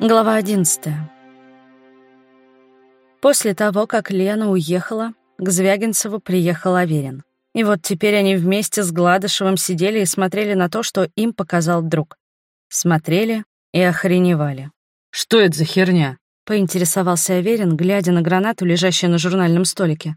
Глава 11. После того, как Лена уехала, к Звягинцеву приехал Аверин. И вот теперь они вместе с Гладышевым сидели и смотрели на то, что им показал друг. Смотрели и охреневали. «Что это за херня?» — поинтересовался Аверин, глядя на гранату, лежащую на журнальном столике.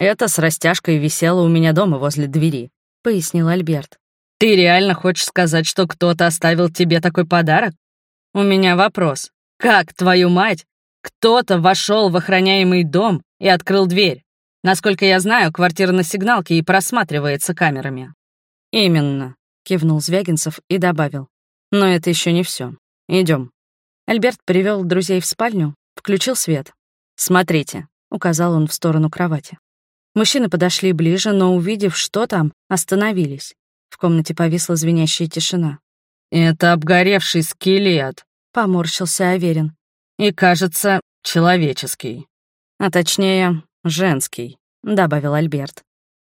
«Это с растяжкой висело у меня дома возле двери», — пояснил Альберт. «Ты реально хочешь сказать, что кто-то оставил тебе такой подарок? У меня вопрос. Как, твою мать, кто-то вошел в охраняемый дом и открыл дверь? Насколько я знаю, квартира на сигналке и просматривается камерами». «Именно», — кивнул Звягинцев и добавил. «Но это еще не все. Идем. Альберт привел друзей в спальню, включил свет. «Смотрите», — указал он в сторону кровати. Мужчины подошли ближе, но, увидев, что там, остановились. В комнате повисла звенящая тишина. «Это обгоревший скелет», — поморщился Аверин. «И, кажется, человеческий. А точнее, женский», — добавил Альберт.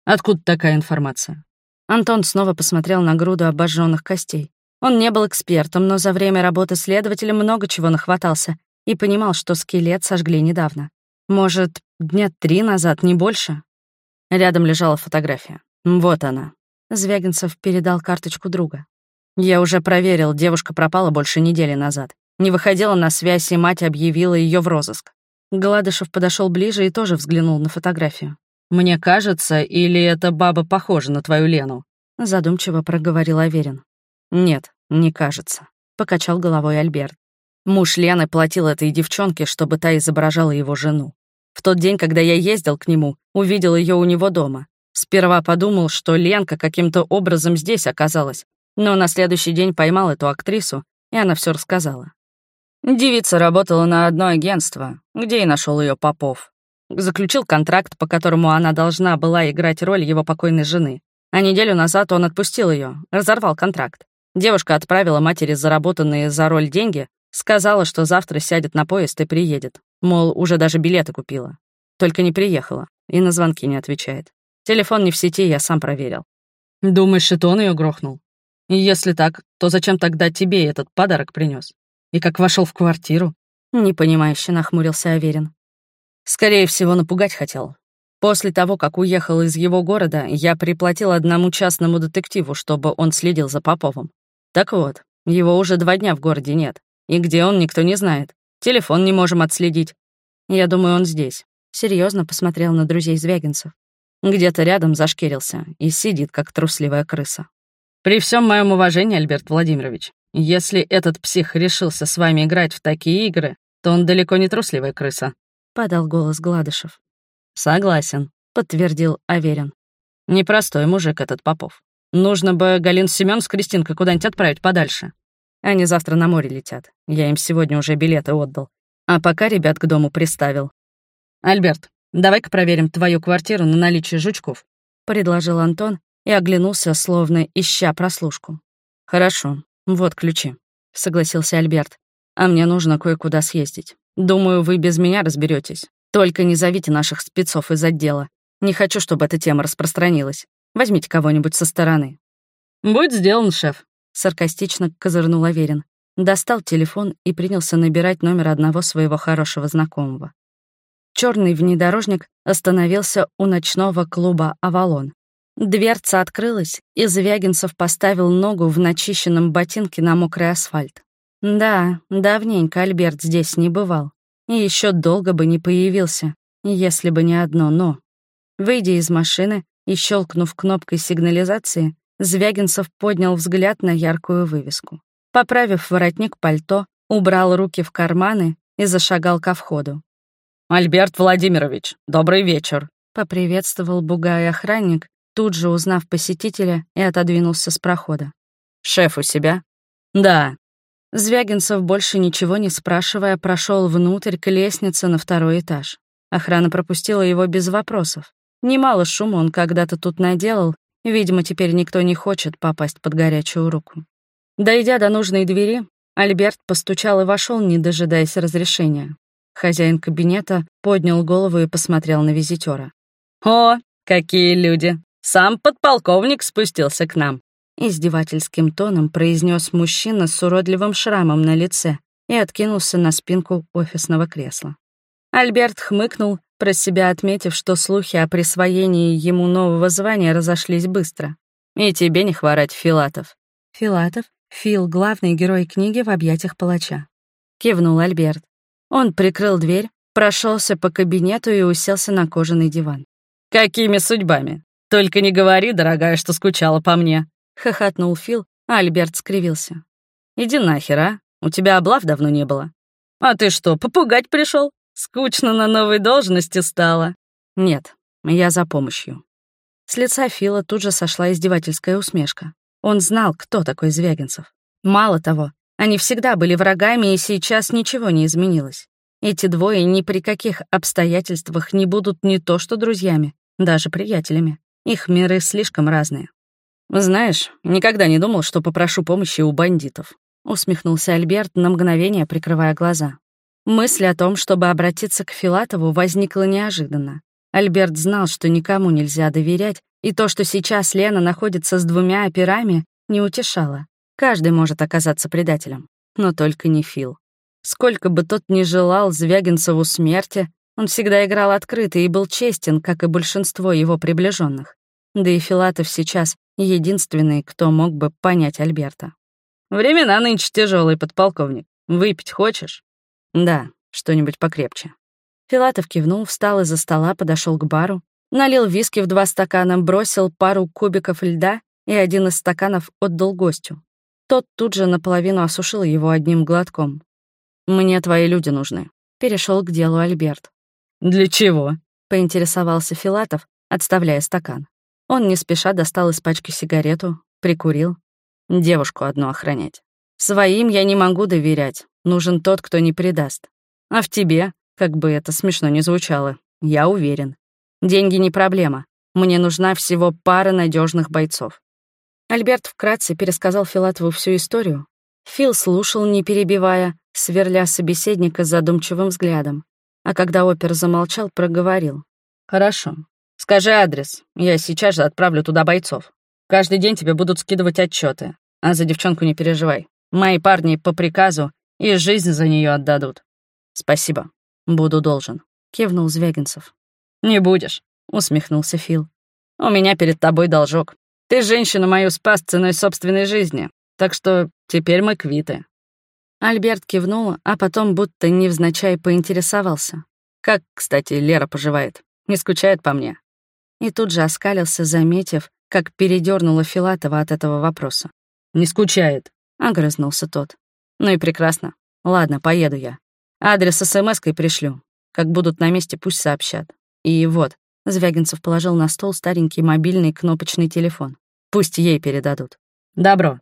«Откуда такая информация?» Антон снова посмотрел на груду обожженных костей. Он не был экспертом, но за время работы следователя много чего нахватался и понимал, что скелет сожгли недавно. Может, дня три назад, не больше? Рядом лежала фотография. Вот она. Звягинцев передал карточку друга. Я уже проверил, девушка пропала больше недели назад. Не выходила на связь, и мать объявила ее в розыск. Гладышев подошел ближе и тоже взглянул на фотографию. «Мне кажется, или эта баба похожа на твою Лену?» Задумчиво проговорил Аверин. «Нет, не кажется», — покачал головой Альберт. Муж Лены платил этой девчонке, чтобы та изображала его жену. В тот день, когда я ездил к нему, увидел ее у него дома. Сперва подумал, что Ленка каким-то образом здесь оказалась, но на следующий день поймал эту актрису, и она все рассказала. Девица работала на одно агентство, где и нашел ее Попов. Заключил контракт, по которому она должна была играть роль его покойной жены. А неделю назад он отпустил ее, разорвал контракт. Девушка отправила матери заработанные за роль деньги, сказала, что завтра сядет на поезд и приедет. Мол, уже даже билеты купила. Только не приехала и на звонки не отвечает. Телефон не в сети, я сам проверил. Думаешь, это он ее грохнул? И если так, то зачем тогда тебе этот подарок принес? И как вошел в квартиру? Непонимающе нахмурился Аверин. Скорее всего, напугать хотел. После того, как уехал из его города, я приплатил одному частному детективу, чтобы он следил за Поповым. Так вот, его уже два дня в городе нет. И где он, никто не знает. Телефон не можем отследить. Я думаю, он здесь. Серьезно посмотрел на друзей Звягинцев. Где-то рядом зашкерился и сидит, как трусливая крыса. При всем моем уважении, Альберт Владимирович, если этот псих решился с вами играть в такие игры, то он далеко не трусливая крыса», — подал голос Гладышев. «Согласен», — подтвердил Аверин. «Непростой мужик этот Попов. Нужно бы Галин Семен с Кристинкой куда-нибудь отправить подальше. Они завтра на море летят. Я им сегодня уже билеты отдал. А пока ребят к дому приставил. Альберт, давай-ка проверим твою квартиру на наличие жучков», — предложил Антон, и оглянулся, словно ища прослушку. «Хорошо, вот ключи», — согласился Альберт. «А мне нужно кое-куда съездить. Думаю, вы без меня разберетесь. Только не зовите наших спецов из отдела. Не хочу, чтобы эта тема распространилась. Возьмите кого-нибудь со стороны». «Будет сделан, шеф», — саркастично козырнул Аверин. Достал телефон и принялся набирать номер одного своего хорошего знакомого. Черный внедорожник остановился у ночного клуба «Авалон». Дверца открылась, и Звягинцев поставил ногу в начищенном ботинке на мокрый асфальт. Да, давненько Альберт здесь не бывал. И еще долго бы не появился, если бы не одно «но». Выйдя из машины и щелкнув кнопкой сигнализации, Звягинцев поднял взгляд на яркую вывеску. Поправив воротник пальто, убрал руки в карманы и зашагал ко входу. «Альберт Владимирович, добрый вечер», — поприветствовал бугай охранник, тут же узнав посетителя и отодвинулся с прохода. «Шеф у себя?» «Да». Звягинцев, больше ничего не спрашивая, прошел внутрь к лестнице на второй этаж. Охрана пропустила его без вопросов. Немало шума он когда-то тут наделал, видимо, теперь никто не хочет попасть под горячую руку. Дойдя до нужной двери, Альберт постучал и вошел, не дожидаясь разрешения. Хозяин кабинета поднял голову и посмотрел на визитера. «О, какие люди! Сам подполковник спустился к нам. Издевательским тоном произнес мужчина с уродливым шрамом на лице, и откинулся на спинку офисного кресла. Альберт хмыкнул, про себя отметив, что слухи о присвоении ему нового звания разошлись быстро. «И тебе не хворать, Филатов». «Филатов? Фил — главный герой книги в объятиях палача». Кивнул Альберт. Он прикрыл дверь, прошелся по кабинету и уселся на кожаный диван. «Какими судьбами? Только не говори, дорогая, что скучала по мне», — хохотнул Фил, а Альберт скривился. «Иди нахер, а? У тебя облав давно не было». «А ты что, попугать пришел? Скучно на новой должности стало». «Нет, я за помощью». С лица Фила тут же сошла издевательская усмешка. Он знал, кто такой Звягинцев. Мало того, они всегда были врагами, и сейчас ничего не изменилось. Эти двое ни при каких обстоятельствах не будут не то что друзьями, даже приятелями. Их миры слишком разные. «Знаешь, никогда не думал, что попрошу помощи у бандитов», — усмехнулся Альберт, на мгновение прикрывая глаза. Мысль о том, чтобы обратиться к Филатову, возникла неожиданно. Альберт знал, что никому нельзя доверять, и то, что сейчас Лена находится с двумя операми, не утешало. Каждый может оказаться предателем, но только не Фил. Сколько бы тот ни желал Звягинцеву смерти, он всегда играл открыто и был честен, как и большинство его приближенных. Да и Филатов сейчас единственный, кто мог бы понять Альберта. «Времена нынче тяжелые, подполковник. Выпить хочешь?» «Да, что-нибудь покрепче». Филатов кивнул, встал из-за стола, подошел к бару, налил виски в два стакана, бросил пару кубиков льда и один из стаканов отдал гостю. Тот тут же наполовину осушил его одним глотком. «Мне твои люди нужны», — перешел к делу Альберт. «Для чего?» — поинтересовался Филатов, отставляя стакан. Он не спеша достал из пачки сигарету, прикурил. Девушку одну охранять. Своим я не могу доверять. Нужен тот, кто не предаст. А в тебе, как бы это смешно ни звучало, я уверен. Деньги не проблема. Мне нужна всего пара надежных бойцов. Альберт вкратце пересказал Филатову всю историю. Фил слушал, не перебивая, сверля собеседника задумчивым взглядом. А когда опер замолчал, проговорил. «Хорошо. Скажи адрес. Я сейчас же отправлю туда бойцов. Каждый день тебе будут скидывать отчеты. А за девчонку не переживай. Мои парни по приказу и жизнь за нее отдадут. Спасибо. Буду должен. Кивнул Звягинцев. Не будешь, усмехнулся Фил. У меня перед тобой должок. Ты женщину мою спас ценой собственной жизни, так что теперь мы квиты. Альберт кивнул, а потом будто невзначай поинтересовался. «Как, кстати, Лера поживает? Не скучает по мне?» И тут же оскалился, заметив, как передернула Филатова от этого вопроса. «Не скучает», — огрызнулся тот. «Ну и прекрасно. Ладно, поеду я. Адрес смс-кой пришлю. Как будут на месте, пусть сообщат. И вот, Звягинцев положил на стол старенький мобильный кнопочный телефон. Пусть ей передадут. Добро.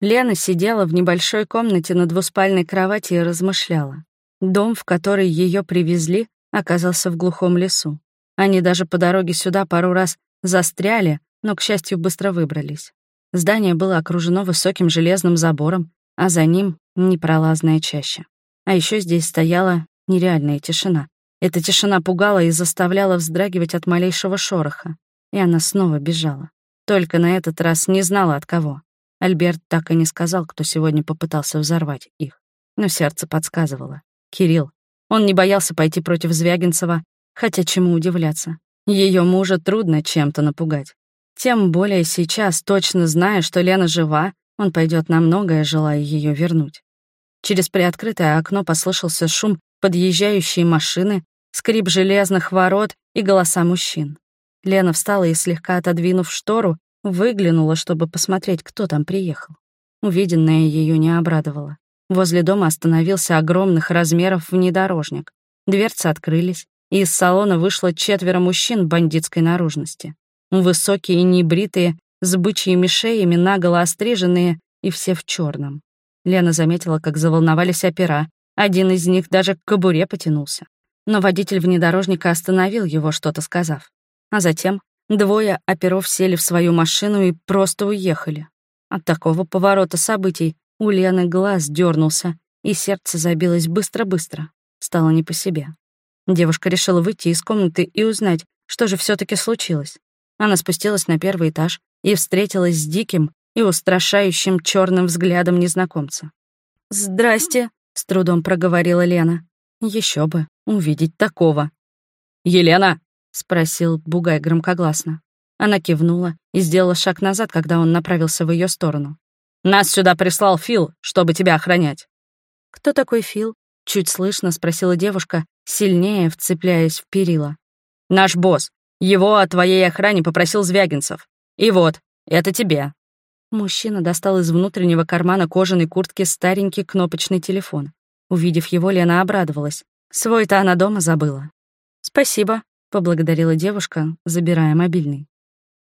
Лена сидела в небольшой комнате на двуспальной кровати и размышляла. Дом, в который ее привезли, оказался в глухом лесу. Они даже по дороге сюда пару раз застряли, но, к счастью, быстро выбрались. Здание было окружено высоким железным забором, а за ним — непролазная чаща. А еще здесь стояла нереальная тишина. Эта тишина пугала и заставляла вздрагивать от малейшего шороха. И она снова бежала. Только на этот раз не знала от кого. Альберт так и не сказал, кто сегодня попытался взорвать их. Но сердце подсказывало. Кирилл. Он не боялся пойти против Звягинцева, хотя чему удивляться. Ее мужа трудно чем-то напугать. Тем более сейчас, точно зная, что Лена жива, он пойдет на многое, желая ее вернуть. Через приоткрытое окно послышался шум подъезжающей машины, скрип железных ворот и голоса мужчин. Лена встала и, слегка отодвинув штору, Выглянула, чтобы посмотреть, кто там приехал. Увиденное ее не обрадовало. Возле дома остановился огромных размеров внедорожник. Дверцы открылись, и из салона вышло четверо мужчин бандитской наружности. Высокие и небритые, с бычьими шеями, наголо остриженные и все в черном. Лена заметила, как заволновались опера. Один из них даже к кобуре потянулся. Но водитель внедорожника остановил его, что-то сказав. А затем Двое оперов сели в свою машину и просто уехали. От такого поворота событий у Лены глаз дернулся, и сердце забилось быстро-быстро. Стало не по себе. Девушка решила выйти из комнаты и узнать, что же все таки случилось. Она спустилась на первый этаж и встретилась с диким и устрашающим черным взглядом незнакомца. «Здрасте», — с трудом проговорила Лена. Еще бы, увидеть такого. «Елена!» — спросил Бугай громкогласно. Она кивнула и сделала шаг назад, когда он направился в ее сторону. «Нас сюда прислал Фил, чтобы тебя охранять». «Кто такой Фил?» — чуть слышно спросила девушка, сильнее вцепляясь в перила. «Наш босс. Его о твоей охране попросил Звягинцев. И вот, это тебе». Мужчина достал из внутреннего кармана кожаной куртки старенький кнопочный телефон. Увидев его, Лена обрадовалась. Свой-то она дома забыла. «Спасибо», — поблагодарила девушка, забирая мобильный.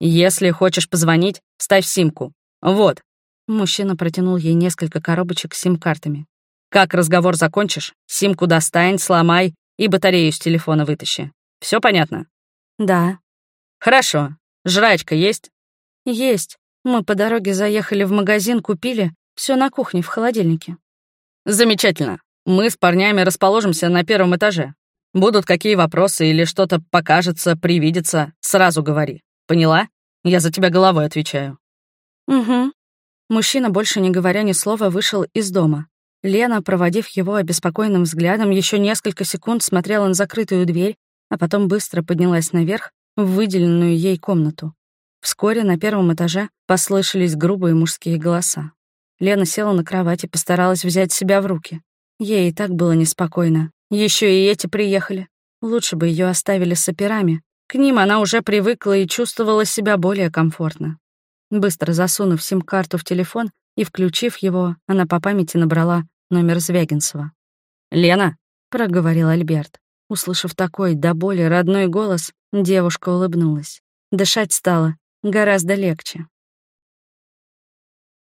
«Если хочешь позвонить, ставь симку. Вот». Мужчина протянул ей несколько коробочек с сим-картами. «Как разговор закончишь, симку достань, сломай и батарею с телефона вытащи. Все понятно?» «Да». «Хорошо. Жрачка есть?» «Есть. Мы по дороге заехали в магазин, купили. Все на кухне, в холодильнике». «Замечательно. Мы с парнями расположимся на первом этаже. Будут какие вопросы или что-то покажется, привидится, сразу говори. Поняла? Я за тебя головой отвечаю». «Угу». Мужчина, больше не говоря ни слова, вышел из дома. Лена, проводив его обеспокоенным взглядом, еще несколько секунд смотрела на закрытую дверь, а потом быстро поднялась наверх, в выделенную ей комнату. Вскоре на первом этаже послышались грубые мужские голоса. Лена села на кровать и постаралась взять себя в руки. Ей и так было неспокойно. Еще и эти приехали. Лучше бы ее оставили с операми. К ним она уже привыкла и чувствовала себя более комфортно. Быстро засунув сим-карту в телефон и включив его, она по памяти набрала номер Звягинцева. «Лена?» — проговорил Альберт. Услышав такой до боли родной голос, девушка улыбнулась. Дышать стало гораздо легче.